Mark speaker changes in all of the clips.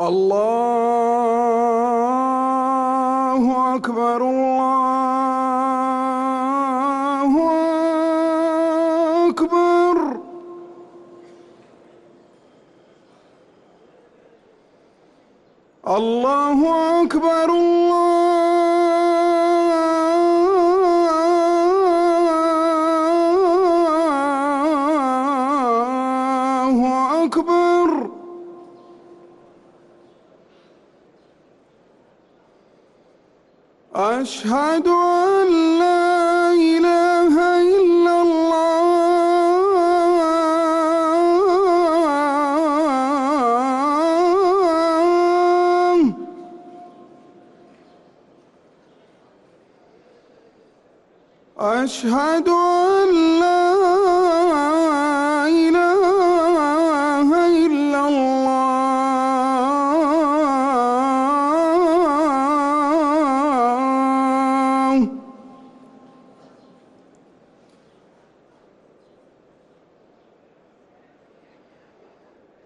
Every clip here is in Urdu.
Speaker 1: الله أكبر الله أكبر الله أكبر الله أكبر أشهد أن لا إله إلا الله. أشهد أن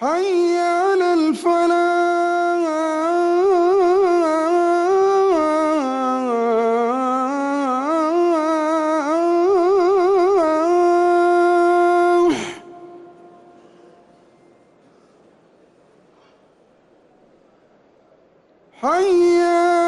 Speaker 1: حي على الفلاح. حي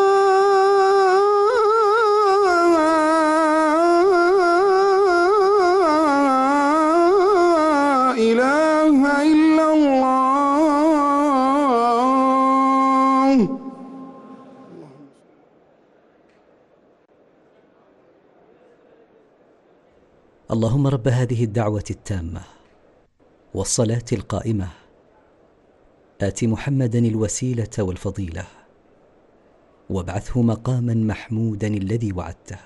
Speaker 2: اللهم رب هذه الدعوه التامه والصلاه القائمه ات محمدا الوسيله والفضيله وابعثه مقاما محمودا الذي وعدته